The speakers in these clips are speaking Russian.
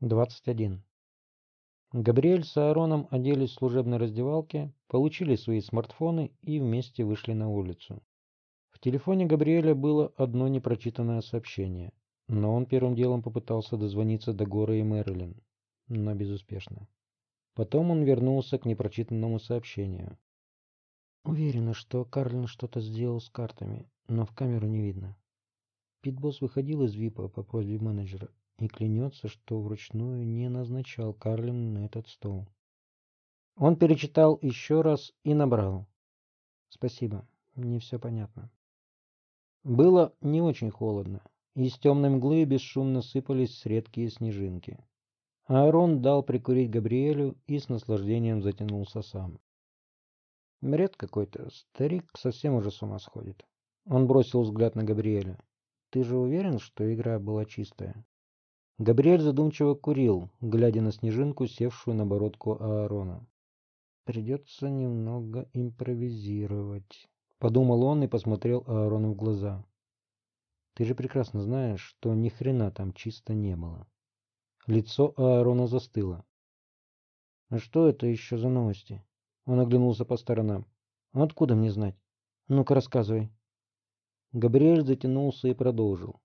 21. Габриэль с Аароном оделись в служебной раздевалке, получили свои смартфоны и вместе вышли на улицу. В телефоне Габриэля было одно непрочитанное сообщение, но он первым делом попытался дозвониться до Горы и Мэрилин, но безуспешно. Потом он вернулся к непрочитанному сообщению. Уверена, что Карлин что-то сделал с картами, но в камеру не видно. Питбосс выходил из ВИПа по просьбе менеджера и клянется, что вручную не назначал Карлин на этот стол. Он перечитал еще раз и набрал. Спасибо, не все понятно. Было не очень холодно. Из темной мглы бесшумно сыпались редкие снежинки. Аарон дал прикурить Габриэлю и с наслаждением затянулся сам. Бред какой-то, старик совсем уже с ума сходит. Он бросил взгляд на Габриэля. Ты же уверен, что игра была чистая? Габриэль задумчиво курил, глядя на снежинку, севшую на бородку Аарона. «Придется немного импровизировать», — подумал он и посмотрел Аарону в глаза. «Ты же прекрасно знаешь, что ни хрена там чисто не было». Лицо Аарона застыло. «А что это еще за новости?» Он оглянулся по сторонам. «Откуда мне знать? Ну-ка рассказывай». Габриэль затянулся и продолжил.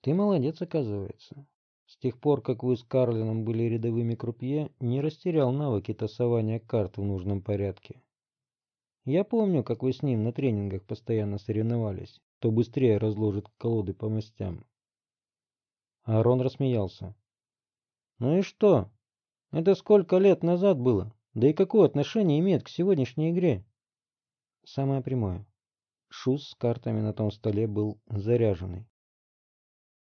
«Ты молодец, оказывается. С тех пор, как вы с Карлином были рядовыми крупье, не растерял навыки тасования карт в нужном порядке. Я помню, как вы с ним на тренингах постоянно соревновались, кто быстрее разложит колоды по мастям. Аарон рассмеялся. Ну и что? Это сколько лет назад было? Да и какое отношение имеет к сегодняшней игре? Самое прямое. Шус с картами на том столе был заряженный.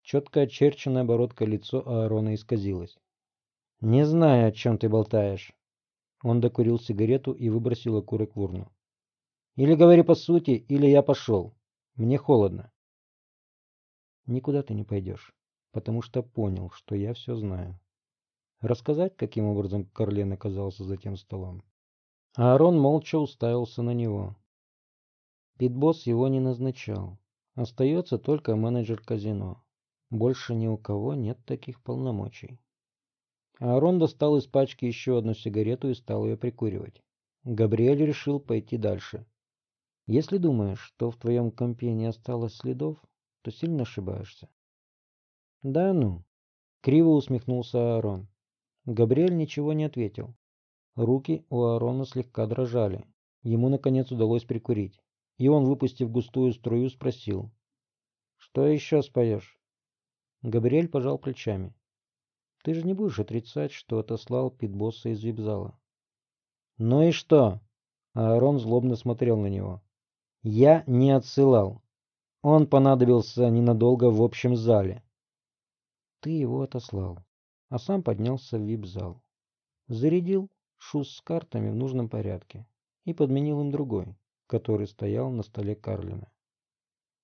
Четко очерченная бородка лицо Аарона исказилось. «Не знаю, о чем ты болтаешь». Он докурил сигарету и выбросил окурок в урну. «Или говори по сути, или я пошел. Мне холодно». «Никуда ты не пойдешь, потому что понял, что я все знаю». Рассказать, каким образом Карлен оказался за тем столом? Аарон молча уставился на него. Питбосс его не назначал. Остается только менеджер казино. Больше ни у кого нет таких полномочий. Аарон достал из пачки еще одну сигарету и стал ее прикуривать. Габриэль решил пойти дальше. Если думаешь, что в твоем компе не осталось следов, то сильно ошибаешься. Да ну, криво усмехнулся Аарон. Габриэль ничего не ответил. Руки у Аарона слегка дрожали. Ему, наконец, удалось прикурить. И он, выпустив густую струю, спросил. «Что еще споешь?» Габриэль пожал плечами. Ты же не будешь отрицать, что отослал питбосса из вип-зала. Ну и что? Аарон злобно смотрел на него. Я не отсылал. Он понадобился ненадолго в общем зале. Ты его отослал, а сам поднялся в вип-зал. Зарядил шус с картами в нужном порядке и подменил им другой, который стоял на столе Карлина.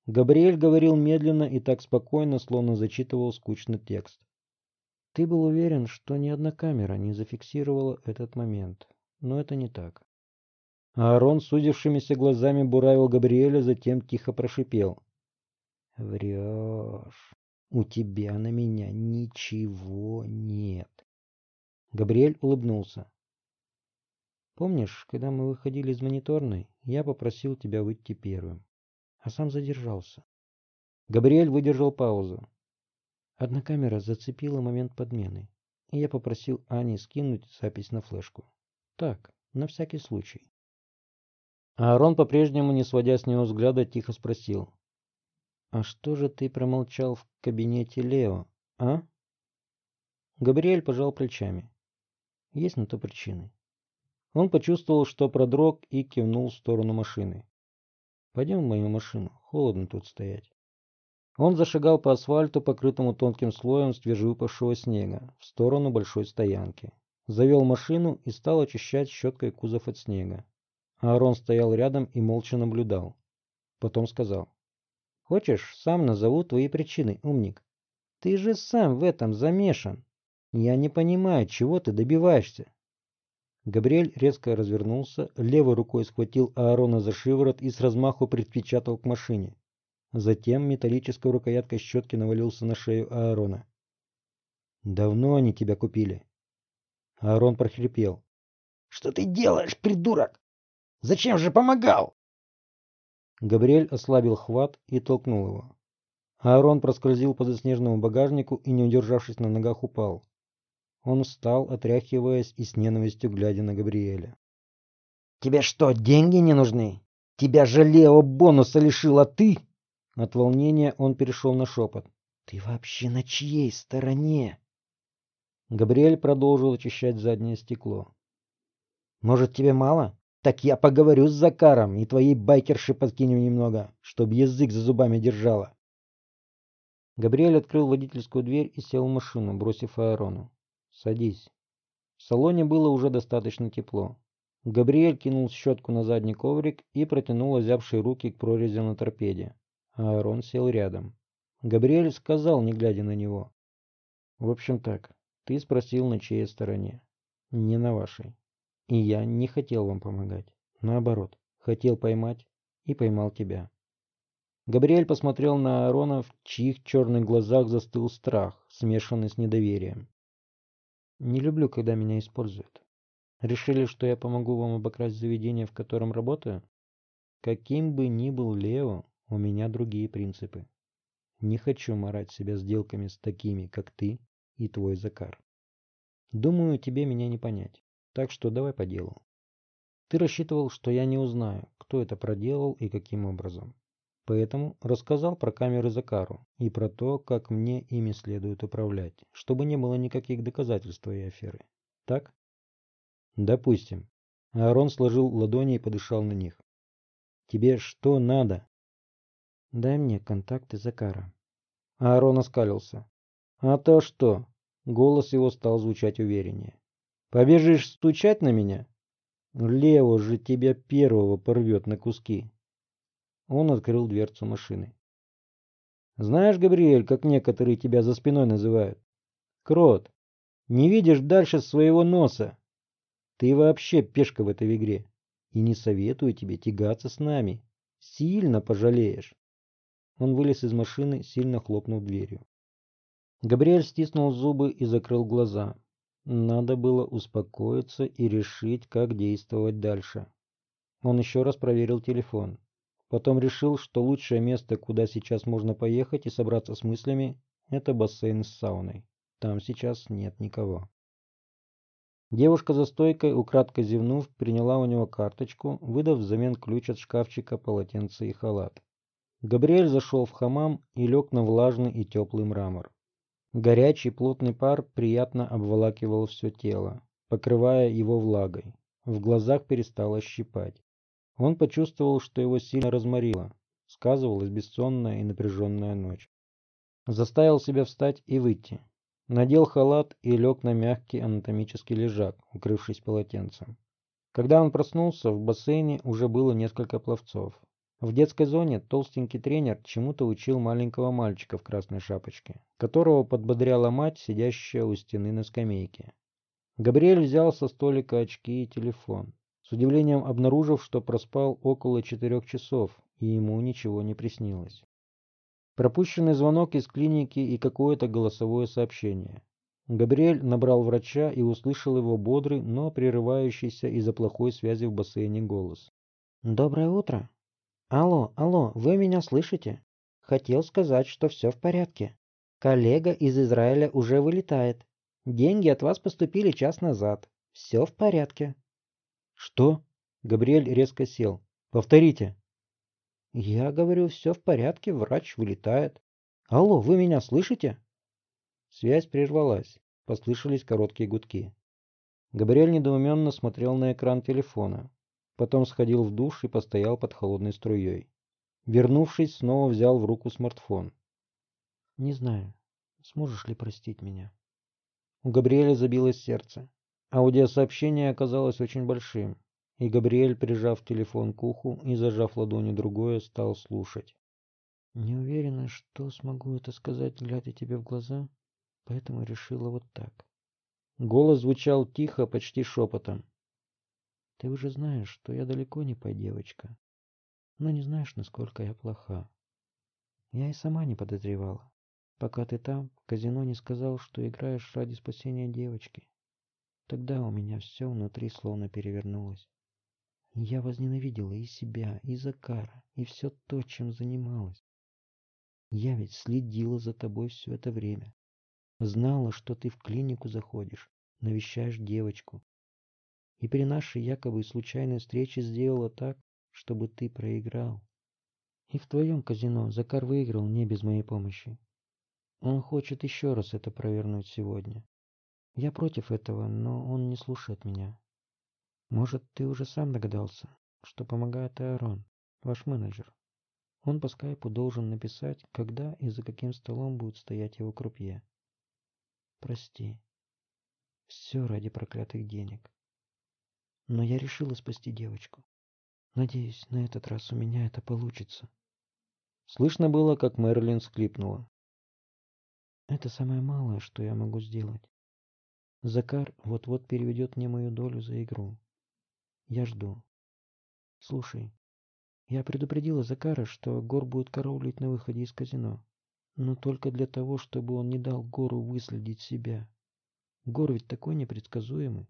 Габриэль говорил медленно и так спокойно, словно зачитывал скучный текст. Ты был уверен, что ни одна камера не зафиксировала этот момент, но это не так. Аарон судившимися глазами буравил Габриэля, затем тихо прошипел. «Врешь. У тебя на меня ничего нет». Габриэль улыбнулся. «Помнишь, когда мы выходили из мониторной, я попросил тебя выйти первым а сам задержался. Габриэль выдержал паузу. Одна камера зацепила момент подмены, и я попросил Ани скинуть запись на флешку. Так, на всякий случай. Аарон, по-прежнему не сводя с него взгляда, тихо спросил. «А что же ты промолчал в кабинете Лео, а?» Габриэль пожал плечами. Есть на то причины. Он почувствовал, что продрог и кивнул в сторону машины. Пойдем в мою машину, холодно тут стоять. Он зашагал по асфальту, покрытому тонким слоем свежевыпавшего снега, в сторону большой стоянки. Завел машину и стал очищать щеткой кузов от снега. Аарон стоял рядом и молча наблюдал. Потом сказал. «Хочешь, сам назову твои причины, умник? Ты же сам в этом замешан. Я не понимаю, чего ты добиваешься. Габриэль резко развернулся, левой рукой схватил Аарона за шиворот и с размаху припечатал к машине. Затем металлической рукояткой щетки навалился на шею Аарона. Давно они тебя купили. Аарон прохрипел. Что ты делаешь, придурок? Зачем же помогал? Габриэль ослабил хват и толкнул его. Аарон проскользил по заснеженному багажнику и, не удержавшись на ногах, упал. Он встал, отряхиваясь и с ненавистью глядя на Габриэля. «Тебе что, деньги не нужны? Тебя же Лео бонуса лишил, а ты...» От волнения он перешел на шепот. «Ты вообще на чьей стороне?» Габриэль продолжил очищать заднее стекло. «Может, тебе мало? Так я поговорю с Закаром и твоей байкерши подкинем немного, чтобы язык за зубами держала». Габриэль открыл водительскую дверь и сел в машину, бросив Аарону. «Садись». В салоне было уже достаточно тепло. Габриэль кинул щетку на задний коврик и протянул озябшие руки к прорези на торпеде. Аарон сел рядом. Габриэль сказал, не глядя на него. «В общем так, ты спросил, на чьей стороне. Не на вашей. И я не хотел вам помогать. Наоборот, хотел поймать и поймал тебя». Габриэль посмотрел на Аарона, в чьих черных глазах застыл страх, смешанный с недоверием. Не люблю, когда меня используют. Решили, что я помогу вам обокрасть заведение, в котором работаю? Каким бы ни был Лео, у меня другие принципы. Не хочу морать себя сделками с такими, как ты и твой Закар. Думаю, тебе меня не понять. Так что давай по делу. Ты рассчитывал, что я не узнаю, кто это проделал и каким образом. Поэтому рассказал про камеры Закару и про то, как мне ими следует управлять, чтобы не было никаких доказательств твоей аферы. Так? Допустим. Аарон сложил ладони и подышал на них. Тебе что надо? Дай мне контакты Закара. Аарон оскалился. А то что? Голос его стал звучать увереннее. Побежишь стучать на меня? Лево же тебя первого порвет на куски. Он открыл дверцу машины. Знаешь, Габриэль, как некоторые тебя за спиной называют? Крот. Не видишь дальше своего носа. Ты вообще пешка в этой игре. И не советую тебе тягаться с нами. Сильно пожалеешь. Он вылез из машины, сильно хлопнув дверью. Габриэль стиснул зубы и закрыл глаза. Надо было успокоиться и решить, как действовать дальше. Он еще раз проверил телефон. Потом решил, что лучшее место, куда сейчас можно поехать и собраться с мыслями, это бассейн с сауной. Там сейчас нет никого. Девушка за стойкой, украдкой зевнув, приняла у него карточку, выдав взамен ключ от шкафчика, полотенце и халат. Габриэль зашел в хамам и лег на влажный и теплый мрамор. Горячий плотный пар приятно обволакивал все тело, покрывая его влагой. В глазах перестало щипать. Он почувствовал, что его сильно разморило. Сказывалась бессонная и напряженная ночь. Заставил себя встать и выйти. Надел халат и лег на мягкий анатомический лежак, укрывшись полотенцем. Когда он проснулся, в бассейне уже было несколько пловцов. В детской зоне толстенький тренер чему-то учил маленького мальчика в красной шапочке, которого подбодряла мать, сидящая у стены на скамейке. Габриэль взял со столика очки и телефон с удивлением обнаружив, что проспал около четырех часов, и ему ничего не приснилось. Пропущенный звонок из клиники и какое-то голосовое сообщение. Габриэль набрал врача и услышал его бодрый, но прерывающийся из-за плохой связи в бассейне голос. «Доброе утро. Алло, алло, вы меня слышите? Хотел сказать, что все в порядке. Коллега из Израиля уже вылетает. Деньги от вас поступили час назад. Все в порядке». «Что?» Габриэль резко сел. «Повторите». «Я говорю, все в порядке, врач вылетает. Алло, вы меня слышите?» Связь прервалась. Послышались короткие гудки. Габриэль недоуменно смотрел на экран телефона. Потом сходил в душ и постоял под холодной струей. Вернувшись, снова взял в руку смартфон. «Не знаю, сможешь ли простить меня?» У Габриэля забилось сердце. Аудиосообщение оказалось очень большим, и Габриэль, прижав телефон к уху и зажав ладонью другое, стал слушать. «Не уверена, что смогу это сказать, глядя тебе в глаза, поэтому решила вот так». Голос звучал тихо, почти шепотом. «Ты уже знаешь, что я далеко не по девочка, но не знаешь, насколько я плоха. Я и сама не подозревала. пока ты там, в казино не сказал, что играешь ради спасения девочки. Тогда у меня все внутри словно перевернулось. Я возненавидела и себя, и Закара, и все то, чем занималась. Я ведь следила за тобой все это время. Знала, что ты в клинику заходишь, навещаешь девочку. И при нашей якобы случайной встрече сделала так, чтобы ты проиграл. И в твоем казино Закар выиграл не без моей помощи. Он хочет еще раз это провернуть сегодня. Я против этого, но он не слушает меня. Может, ты уже сам догадался, что помогает Аарон, ваш менеджер. Он по скайпу должен написать, когда и за каким столом будет стоять его крупье. Прости. Все ради проклятых денег. Но я решила спасти девочку. Надеюсь, на этот раз у меня это получится. Слышно было, как Мэрилин склипнула. Это самое малое, что я могу сделать. Закар вот-вот переведет мне мою долю за игру. Я жду. Слушай, я предупредила Закара, что Гор будет караулить на выходе из казино. Но только для того, чтобы он не дал Гору выследить себя. Гор ведь такой непредсказуемый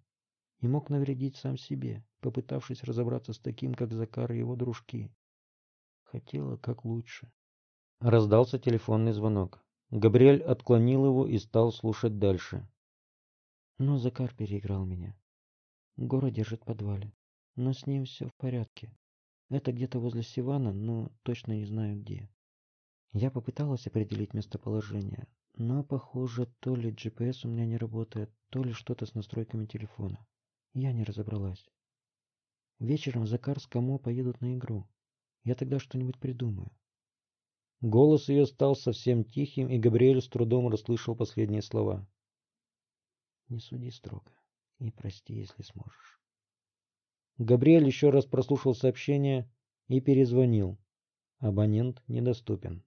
и мог навредить сам себе, попытавшись разобраться с таким, как Закар и его дружки. Хотела как лучше. Раздался телефонный звонок. Габриэль отклонил его и стал слушать дальше. Но Закар переиграл меня. Гора держит в подвале. Но с ним все в порядке. Это где-то возле Сивана, но точно не знаю где. Я попыталась определить местоположение, но, похоже, то ли GPS у меня не работает, то ли что-то с настройками телефона. Я не разобралась. Вечером Закар с Камо поедут на игру. Я тогда что-нибудь придумаю. Голос ее стал совсем тихим, и Габриэль с трудом расслышал последние слова. Не суди строго и прости, если сможешь. Габриэль еще раз прослушал сообщение и перезвонил. Абонент недоступен.